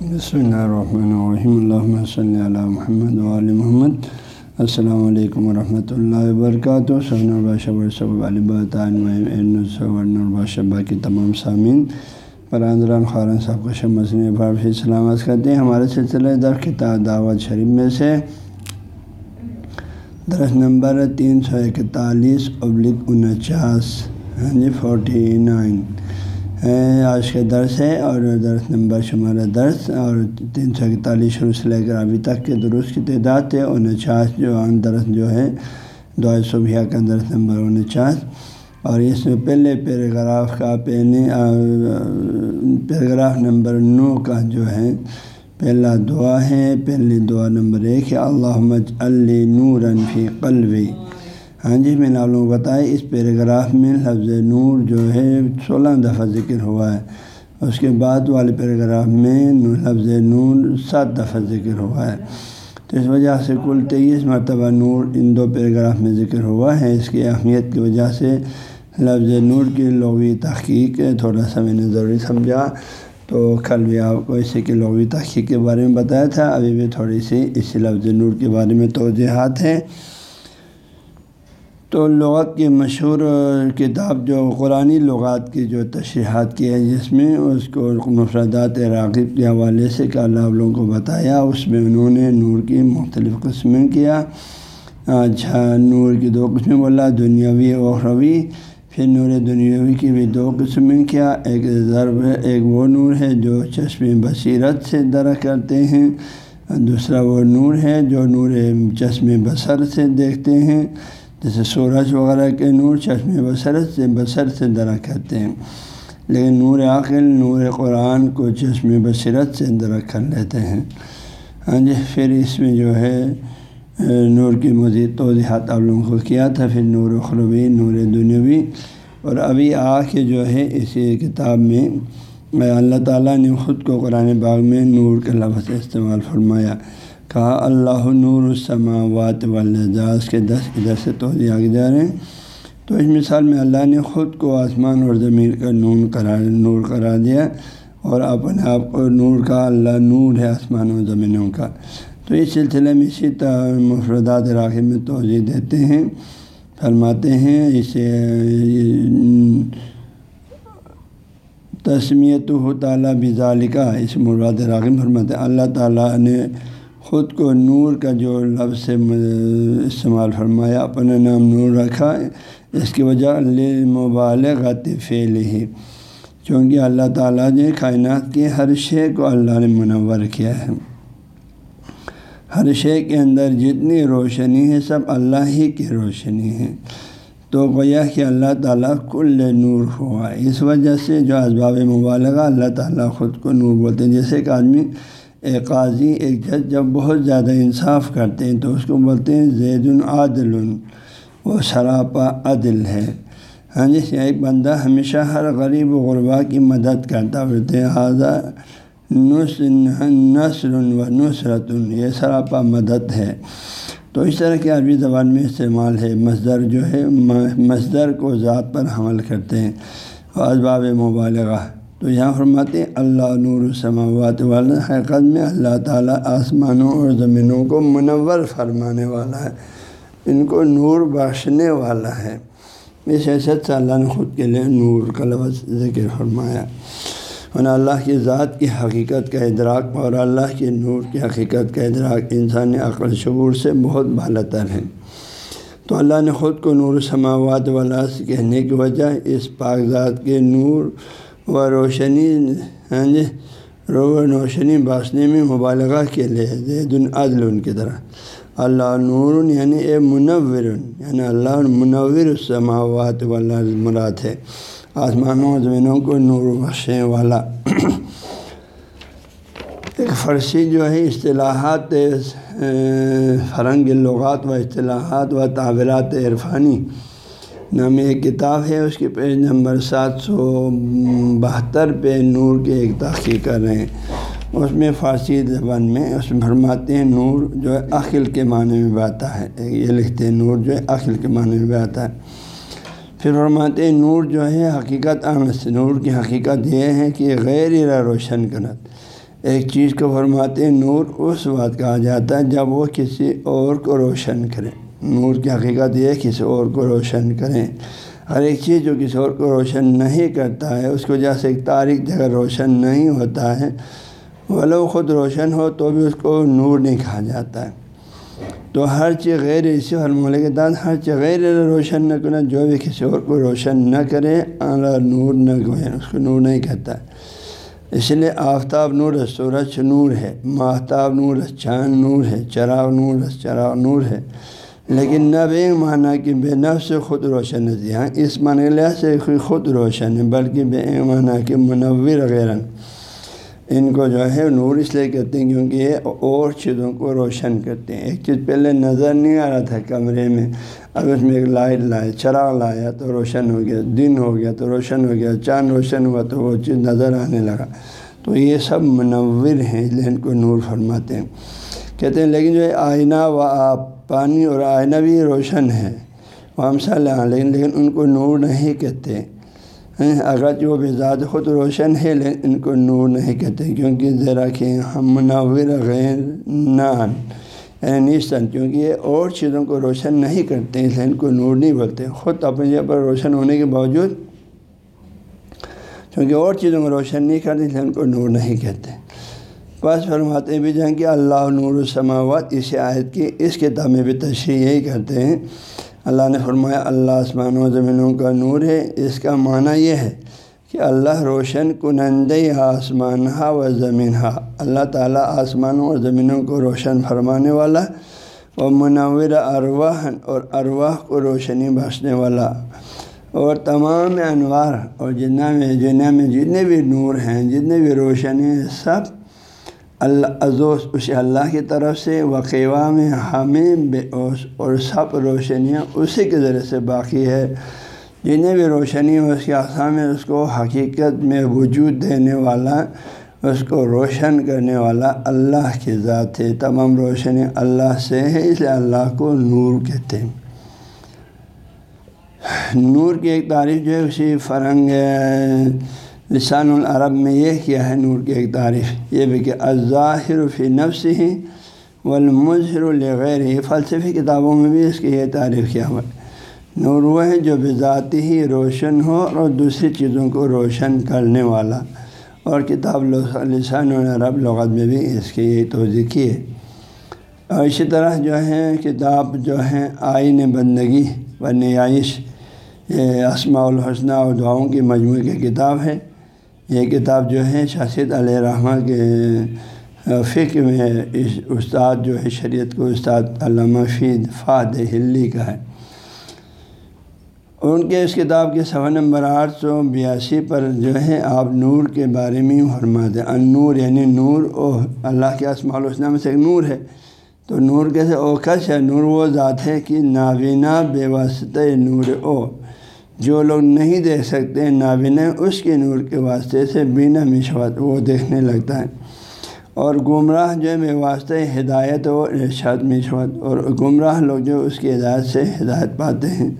بسم اللہ الرحمن الرحیم اللہ صلی اللہ محمد وعلی محمد السلام علیکم ورحمۃ اللہ وبرکاتہ سہن الباشب الباشبہ کی تمام سامعین پراندران خارن صاحب کا شمسن بار سلامت کرتے ہیں ہمارے سلسلے در کتاب دعوت شریف میں سے درس نمبر تین سو اکتالیس ابلک انچاس ہاں جی فورٹی نائن آج کا درس ہے اور درس نمبر شمارہ درس اور تین سو اکتالیس شروع سے لے کر ابھی تک کے درست کی تعداد ہے، انچاس جو درس جو ہے دو صبح کا درس نمبر انچاس اور اس میں پہلے پیراگراف کا پہلے پیراگراف نمبر نو کا جو ہے، پہلا دعا ہے، پہلی دعا نمبر ایک ہے اللہ علی نور فی قلبی۔ ہاں جی میں نے آپ لوگوں کو بتایا، اس پیراگراف میں لفظ نور جو ہے، سولہ دفعہ ذکر ہوا ہے۔ اس کے بعد والے پیراگراف میں لفظ نور سات دفعہ ذکر ہوا ہے۔ تو اس وجہ سے کل تیئیس مرتبہ نور ان دو پیراگراف میں ذکر ہوا ہے۔ اس کی اہمیت کی وجہ سے لفظ نور کی لغوی تحقیق تھوڑا سا میں نے ضروری سمجھا۔ تو کل بھی آپ کو اسی کی لغوی تحقیق کے بارے میں بتایا تھا۔ ابھی بھی تھوڑی سی اسی لفظ نور کے بارے میں توجہات ہیں۔ تو لغت کی مشہور کتاب جو قرآن لغات کی جو تشریحات کی ہے جس میں اس کو مفردات راغب کے حوالے سے کہ اللہ لوگوں کو بتایا، اس میں انہوں نے نور کی مختلف قسمیں کیا۔ اچھا نور کی دو قسمیں بولا، دنیاوی اخروی پھر نور دنیاوی کی بھی دو قسمیں کیا، ایک ضرب ایک وہ نور ہے جو چشم بصیرت سے درخت کرتے ہیں۔ دوسرا وہ نور ہے جو نور چشم بصر سے دیکھتے ہیں۔ جیسے سورج وغیرہ کے نور چشم بصرت سے بصر سے درا کرتے ہیں۔ لیکن نور عقل نور قرآن کو چشم بصرت سے درا کر لیتے ہیں۔ ہاں جی پھر اس میں جو ہے، نور کی مزید توضیحات آپ لوگوں کو کیا تھا، پھر نور خروی نور دنوی اور ابھی آ کے جو ہے اسی کتاب میں اللہ تعالیٰ نے خود کو قرآن باغ میں نور کا لفظ استعمال فرمایا۔ کہا، اللہ نور السماوات والجاز کے دس ادھر سے توجہ آگے جا رہے ہیں۔ تو اس مثال میں اللہ نے خود کو آسمان اور زمین کا نون قرار، نور کرا دیا اور اپنے آپ کو نور کا، اللہ نور ہے آسمان و زمینوں کا۔ تو اس سلسلے میں اسی طرح مفردات راغب میں توجہ دیتے ہیں، فرماتے ہیں، اسے تسمیت و تعالیٰ بزالکا اس مراد راغب فرماتے ہیں، اللہ تعالیٰ نے خود کو نور کا جو لفظ سے استعمال فرمایا، اپنا نام نور رکھا، اس کی وجہ مبالغت فعل ہی چونکہ اللہ تعالیٰ نے کائنات کے ہر شے کو اللہ نے منور کیا ہے۔ ہر شے کے اندر جتنی روشنی ہے، سب اللہ ہی کی روشنی ہے۔ تو گویا کہ اللہ تعالیٰ کل نور ہوا۔ اس وجہ سے جو اسباب مبالغہ، اللہ تعالیٰ خود کو نور بولتے ہیں۔ جیسے ایک آدمی ایک قاضی ایک جج جب بہت زیادہ انصاف کرتے ہیں تو اس کو بولتے ہیں زید العدل وہ سراپا عدل ہے۔ ہاں جی ایک بندہ ہمیشہ ہر غریب و غربا کی مدد کرتا بولتے ہیں نثر و نصرت یہ سراپا مدد ہے۔ تو اس طرح کی عربی زبان میں استعمال ہے۔ مصدر جو ہے مصدر کو ذات پر حمل کرتے ہیں۔ اسباب مبالغہ۔ تو یہاں فرماتے ہیں، اللہ نور السماوات والا حقیقت میں اللہ تعالیٰ آسمانوں اور زمینوں کو منور فرمانے والا ہے، ان کو نور بخشنے والا ہے۔ اس حیثیت سے اللہ نے خود کے لیے نور کا لفظ ذکر فرمایا۔ اور اللہ کی ذات کی حقیقت کا ادراک اور اللہ کے نور کی حقیقت کا ادراک انسانی عقل شعور سے بہت بالا تر ہے۔ تو اللہ نے خود کو نور سماوات والا کہنے کی وجہ اس پاک ذات کے نور و روشنی ہاں جی رو روشنی باسنے میں مبالغہ کے لیے، زید العدل ان کی طرح۔ اللہ نور یعنی اے منور یعنی اللہ منور السماوات والا مراد ہے۔ آسمانوں زمینوں کو نور بخشنے والا۔ ایک فرشی جو ہے، اصطلاحات فرنگ لغات و اصطلاحات و تعبیرات عرفانی۔ نام ایک کتاب ہے، اس کے پیج نمبر سات سو بہتر پہ نور کے ایک تحقیق کر رہے ہیں۔ اس میں فارسی زبان میں اس میں فرماتے ہیں، نور جو ہے عقل کے معنی میں آتا ہے۔ یہ لکھتے ہیں، نور جو ہے عقل کے معنی میں آتا ہے۔ پھر فرماتے ہیں، نور جو ہے حقیقت نور کی حقیقت یہ ہے کہ غیر روشن کنت ایک چیز کو فرماتے ہیں، نور اس وقت کہا جاتا ہے جب وہ کسی اور کو روشن کرے۔ نور کی حقیقت یہ کسی اور کو روشن کریں۔ ہر ایک چیز جو کسی اور کو روشن نہیں کرتا ہے، اس کو جیسے ایک تاریخ جگہ روشن نہیں ہوتا ہے۔ ولو خود روشن ہو تو بھی اس کو نور نہیں کہا جاتا ہے۔ تو ہر چیز غیر اسی فرمولے کے تحت ہر چیز غیر روشن نہ کرنا جو بھی کسی اور کو روشن نہ کرے اعلیٰ نور نہ کوئی اس کو نور نہیں کہتا ہے۔ اس لیے آفتاب نور ہے، سورج نور ہے، ماہتاب نور ہے، چاند نور ہے، چراغ نور ہے، چراغ نور ہے۔ لیکن نہ بے معنی کہ بے نف سے خود روشن نہیں ہاں اس معنی لحاظ سے خود روشن ہے، بلکہ بے معنی کہ منور وغیرہ ان کو جو ہے نور اس لیے کہتے ہیں کیونکہ یہ اور چیزوں کو روشن کرتے ہیں۔ ایک چیز پہلے نظر نہیں آ رہا تھا کمرے میں، اب اس میں ایک لائٹ لائے چراغ لایا تو روشن ہو گیا، دن ہو گیا تو روشن ہو گیا، چاند روشن ہوا تو وہ چیز نظر آنے لگا۔ تو یہ سب منور ہیں اس لیے ان کو نور فرماتے ہیں۔ کہتے ہیں لیکن جو ہے آئینہ و آپ پانی اور آئینہ بھی روشن ہے۔ وہاں صلاح لیکن لیکن ان کو نور نہیں کہتے۔ اگر جو بھی ذات خود روشن ہے، لیکن ان کو نور نہیں کہتے۔ کیونکہ ذرا کہ ہم منور غیر نان یعنی کیونکہ یہ اور چیزوں کو روشن نہیں کرتے اس لیے ان کو نور نہیں بولتے۔ خود اپنی جگہ پر روشن ہونے کے باوجود، کیونکہ اور چیزوں کو روشن نہیں کرتے اس لیے ان کو نور نہیں کہتے۔ بس فرماتے بھی جائیں کہ اللہ نور السماوات اس آیت کی اس کتاب میں بھی تشریح یہی کرتے ہیں۔ اللہ نے فرمایا، اللہ آسمان و زمینوں کا نور ہے۔ اس کا معنی یہ ہے کہ اللہ روشن کنند آسمان ہا و زمین ہا اللہ تعالیٰ آسمانوں اور زمینوں کو روشن فرمانے والا اور منور ارواح اور ارواح کو روشنی بخشنے والا۔ اور تمام انوار اور جتنا میں جنہ میں جتنے بھی نور ہیں، جتنے بھی روشنی ہیں، سب اللہ ازوس اللہ کی طرف سے وقیوا میں ہمیں بے اوس اور سب روشنیاں اسی کے ذریعے سے باقی ہے۔ جنہیں بھی روشنی اس کے آسام میں اس کو حقیقت میں وجود دینے والا، اس کو روشن کرنے والا اللہ کی ذات ہے۔ تمام روشنی اللہ سے ہے، اس لیے اللہ کو نور کہتے ہیں۔ نور کی ایک تعریف جو ہے، اسی فرنگ لسان العرب میں یہ کیا ہے نور کی ایک تعریف، یہ بھی کہ الظاہر فی نفس ہی والمظہر الغیر ہی فلسفی کتابوں میں بھی اس کی یہ تعریف کیا ہوا۔ نور وہ ہے جو بذاتی ہی روشن ہو اور دوسری چیزوں کو روشن کرنے والا۔ اور کتاب لسان العرب لغت میں بھی اس کی یہ توضیع کی ہے۔ اور اسی طرح جو ہے، کتاب جو ہے، آئین بندگی و نیائش، یہ الحسنہ اور دعاؤں کی مجموعے کی کتاب ہے۔ یہ کتاب جو ہے شاشد علیہ رحمٰ کے فکر میں اس استاد جو ہے، شریعت کو استاد علامہ فید فاد ہلی کا ہے۔ ان کے اس کتاب کے صفحہ نمبر آٹھ سو بیاسی پر جو ہے، آپ نور کے بارے میں فرماتے ان نور یعنی نور او اللہ کے اسماع الحسنہ میں سے ایک نور ہے۔ تو نور کیسے؟ اوکش ہے؟ نور وہ ذات ہے کہ نابینا بے واسطہ نور او جو لوگ نہیں دیکھ سکتے، نابینا اس کے نور کے واسطے سے بینا مشوت وہ دیکھنے لگتا ہے۔ اور گمراہ جو ہے واسطہ ہدایت و ارشاد مشوت اور گمراہ لوگ جو اس کی ہدایت سے ہدایت پاتے ہیں،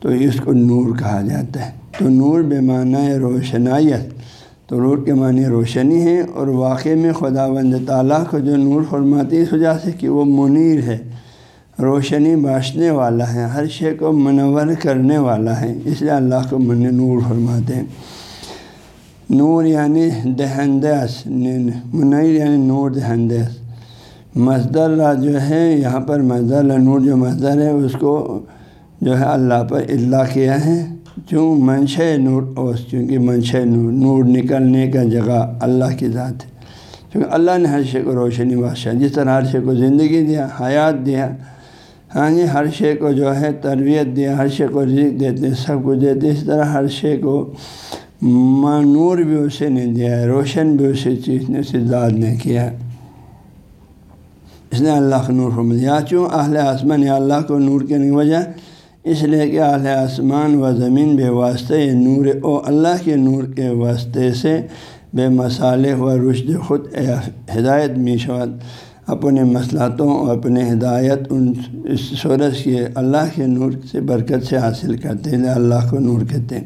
تو اس کو نور کہا جاتا ہے۔ تو نور بے معنی روشنائیت، تو نور کے معنی روشنی ہے اور واقع میں خدا بند تعالیٰ کو جو نور فرماتی اس وجہ سے کہ وہ منیر ہے۔ روشنی باشنے والا ہے، ہر شے کو منور کرنے والا ہے۔ اس لیے اللہ کو من نور فرماتے ہیں۔ نور یعنی دہندس منیر یعنی نور دہندس مزدر جو ہے، یہاں پر مزدر نور جو مزدر ہے، اس کو جو ہے اللہ پر اطلاع کیا ہے۔ چوں منشا نور اوس، چونکہ منشا نور نور نکلنے کا جگہ اللہ کی ذات ہے۔ کیونکہ اللہ نے ہر شے کو روشنی بادشاہ جس طرح ہر شے کو زندگی دیا، حیات دیا ہاں جی ہر شے کو جو ہے تربیت دیا ہر شے کو رزق دیتے، سب کچھ دیتے، اس طرح ہر شے کو نور بھی اسے نے دیا ہے، روشن بھی اسی چیز نے، اسے داد نے کیا ہے۔ اس نے اللہ کا نور فرم دیا چوں اہل آسمان، یا اللہ کو نور کے وجہ، اس لیے کہ اہل آسمان و زمین بے واسطے نور، او اللہ کے نور کے واسطے سے بے مسالح و رشد خود ہدایت میشوت اپنے مسلطوں اور اپنے ہدایت ان اس سورج کے اللہ کے نور سے برکت سے حاصل کرتے ہیں اللہ کو نور کہتے ہیں۔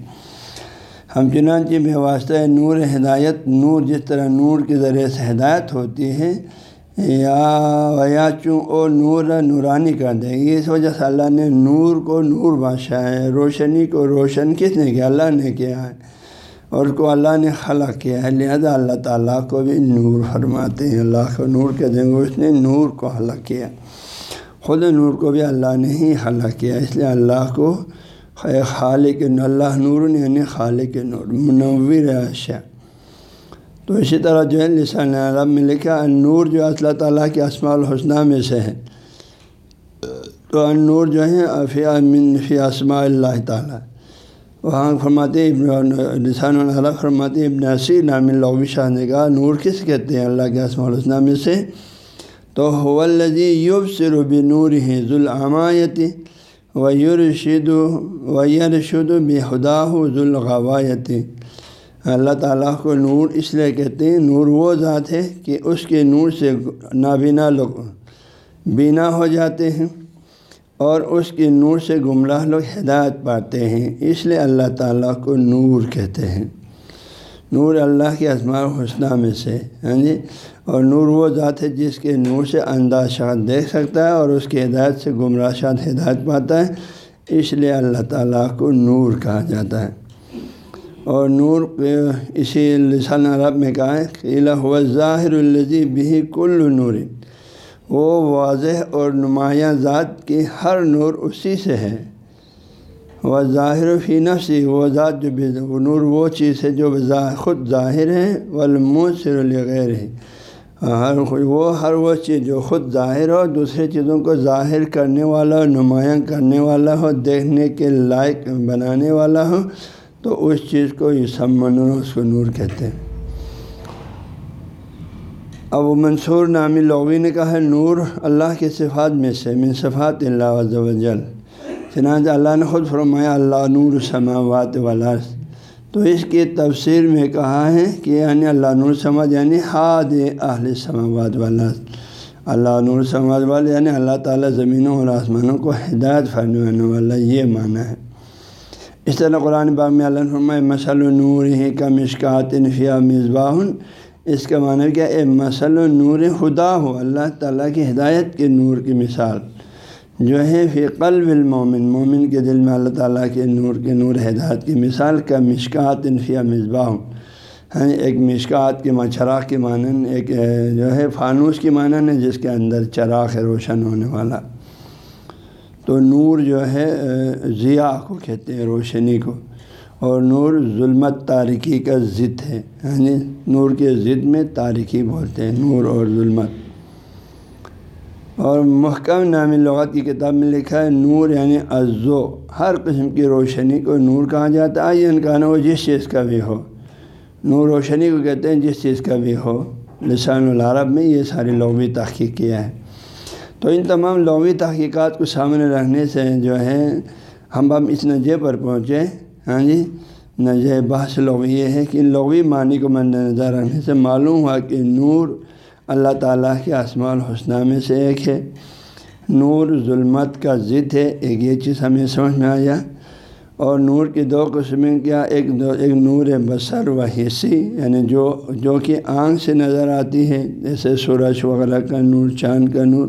ہم چنانچہ بے واسطہ نور ہدایت، نور جس طرح نور کے ذریعے سے ہدایت ہوتی ہے، یا ویا چوں او نور نورانی کر دے۔ اس وجہ سے اللہ نے نور کو نور بادشاہ ہے، روشنی کو روشن کس نے کیا؟ اللہ نے کیا ہے۔ اور اس کو اللہ نے خلق کیا ہے، لہذا اللہ تعالیٰ کو بھی نور فرماتے ہیں۔ اللہ کو نور کے دیں گے اس نے نور کو خلق کیا۔ خود نور کو بھی اللہ نے ہی خلق کیا، اس لیے اللہ کو خالق اللہ نور یعنی خالق نور، منور اشیاء تو اسی طرح جو ہے، لسان عرب میں لکھا نور جو اللہ تعالیٰ کے اسماع الحسنہ میں سے ہے۔ تو نور جو ہے، فی فی اسماء اللہ تعالیٰ۔ وہاں فرماتے ابن لسان العرب فرماتے ابن نسی نام لغوی شاہ نے کہا، نور کس کہتے ہیں؟ اللہ کے اسماع الحسنہ میں سے۔ تو حلزی یوب صرب نور ہے ذوالعمایتی و یورشد و یرشد بے ذوالغوایتی اللہ تعالیٰ کو نور اس لیے کہتے ہیں، نور وہ ذات ہے کہ اس کے نور سے نابینا لوگ بینا ہو جاتے ہیں۔ اور اس کے نور سے گمراہ لوگ ہدایت پاتے ہیں۔ اس لیے اللہ تعالیٰ کو نور کہتے ہیں۔ نور اللہ کے اسماع حسنہ میں سے ہاں جی؟ اور نور وہ ذات ہے جس کے نور سے انداز شاد دیکھ سکتا ہے اور اس کی ہدایت سے گمراہ شاد ہدایت پاتا ہے۔ اس لیے اللہ تعالیٰ کو نور کہا جاتا ہے۔ اور نور، اسی لسان عرب میں کہا ہے کہ ہوا ظاہر الزی بھی کل نور وہ واضح اور نمایاں ذات کی ہر نور اسی سے ہے۔ وہ ظاہر فی نفسی، وہ ذات جو وہ نور وہ چیز ہے جو خود ظاہر ہے والمو سر الغیر ہے۔ ہر وہ ہر وہ چیز جو خود ظاہر ہو، دوسرے چیزوں کو ظاہر کرنے والا ہو، نمایاں کرنے والا ہو، دیکھنے کے لائق بنانے والا ہو، تو اس چیز کو یہ سب اس کو نور کہتے ہیں۔ اب وہ منصور نامی لغوی نے کہا ہے، نور اللہ کے صفات میں سے، من صفات اللہ عز و جل۔ چنانچہ اللہ نے خود فرمایا، اللہ نور سماوات والا تو اس کی تفسیر میں کہا ہے کہ یعنی اللہ نور سماج یعنی حاد اہل سماوات والا اللہ نور سماج والا یعنی اللہ تعالیٰ زمینوں اور آسمانوں کو ہدایت فرمانے والا یہ معنی ہے۔ اس طرح قرآن باغ میں علامہ مسل نور ہی کا مشکات انفیا مصباح۔ اس کا معنی کیا اے مسل نور خدا ہو، اللہ تعالیٰ کی ہدایت کے نور کی مثال جو ہے فی قلب المومن، مومن کے دل میں اللہ تعالیٰ کے نور کے نور ہدایت کی مثال کا مشکات انفیا مصباح۔ ہاں ایک مشکات کے ماں چراغ کے مانن ایک جو ہے فانوس کی مانن ہے جس کے اندر چراغ روشن ہونے والا۔ تو نور جو ہے ضیاء کو کہتے ہیں، روشنی کو۔ اور نور ظلمت تاریکی کا ضد ہے۔ یعنی نور کے ضد میں تاریکی بولتے ہیں، نور اور ظلمت۔ اور محکم نامی لغت کی کتاب میں لکھا ہے، نور یعنی ازو ہر قسم کی روشنی کو نور کہا جاتا ہے یعنی یہ کہنا وہ جس چیز کا بھی ہو۔ نور روشنی کو کہتے ہیں، جس چیز کا بھی ہو۔ لسان العرب میں یہ ساری لوگ بھی تحقیق کیا ہے تو ان تمام لغوی تحقیقات کو سامنے رکھنے سے جو ہے ہم ہم اس نجے پر پہنچے۔ ہاں جی؟ نجے بحث لغو یہ ہے کہ لغوی معنی کو مد نظر رکھنے سے معلوم ہوا کہ نور اللہ تعالیٰ کے اسماع الحسنہ میں سے ایک ہے۔ نور ظلمت کا ضد ہے، ایک یہ چیز ہمیں سمجھ میں آیا۔ اور نور کی دو قسمیں کیا ایک دو، ایک نور بصر و حصی یعنی جو جو کہ آنکھ سے نظر آتی ہے، جیسے سورج وغیرہ کا نور، چاند کا نور۔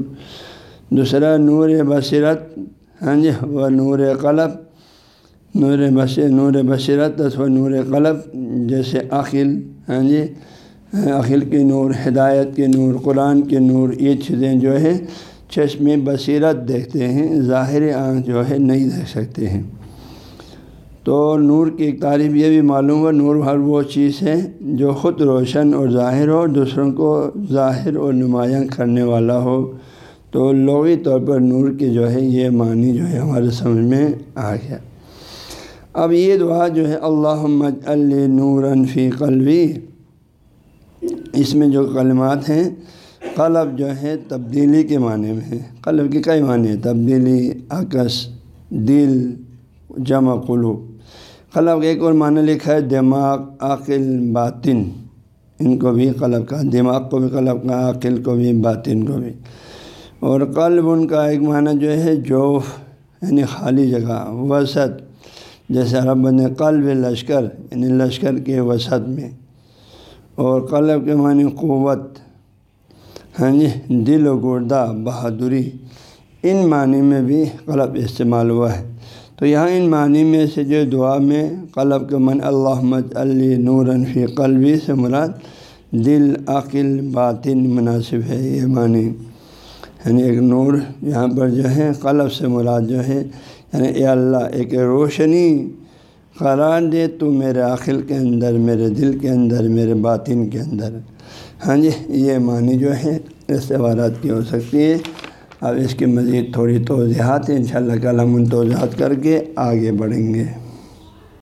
دوسرا نور بصیرت ہاں جی و نور قلب۔ نور بص نور بصیرت و نور قلب جیسے عقل ہاں جی؟ عقل کے نور ہدایت کے نور قرآن کے نور یہ چیزیں جو ہے چشم بصیرت دیکھتے ہیں، ظاہر آنکھ جو ہے نہیں دیکھ سکتے ہیں۔ تو نور کی ایک تعریف یہ بھی معلوم ہے، نور ہر وہ چیز ہے جو خود روشن اور ظاہر ہو، دوسروں کو ظاہر اور نمایاں کرنے والا ہو۔ تو لغوی طور پر نور کی جو ہے یہ معنی جو ہے ہمارے سمجھ میں آ گیا۔ اب یہ دعا جو ہے اللہ نور فی قلبی۔ اس میں جو کلمات ہیں، قلب جو ہے تبدیلی کے معنی میں ہے قلب کے کئی معنی ہیں۔ تبدیلی، عکس، دل، جمع قلوب۔ قلب ایک اور معنی لکھا ہے، دماغ عقل باطن۔ ان کو بھی قلب کا دماغ کو بھی قلب کا عقل کو بھی، باطن کو بھی۔ اور قلب ان کا ایک معنی جو ہے، جوف یعنی خالی جگہ وسط جیسے رب نے قلب لشکر یعنی لشکر کے وسعت میں، اور قلب کے معنی قوت ہاں جی دل و گردہ، بہادری، ان معنی میں بھی قلب استعمال ہوا ہے۔ تو یہاں ان معنی میں سے جو دعا میں قلب کے من اللہ علی نورن فی قلبی سے مراد دل، عقل، باطن مناسب ہے یہ معنی۔ یعنی ایک نور یہاں پر جو ہے قلب سے مراد جو ہے یعنی اے اللہ، ایک روشنی قرار دے تو میرے عقل کے اندر، میرے دل کے اندر، میرے باطن کے اندر۔ ہاں جی یہ معنی جو ہے، اس کی ہو سکتی ہے۔ اب اس کی مزید تھوڑی توضیحات ہیں۔ ان شاء اللہ کل ہم ان توضیحات کر کے آگے بڑھیں گے۔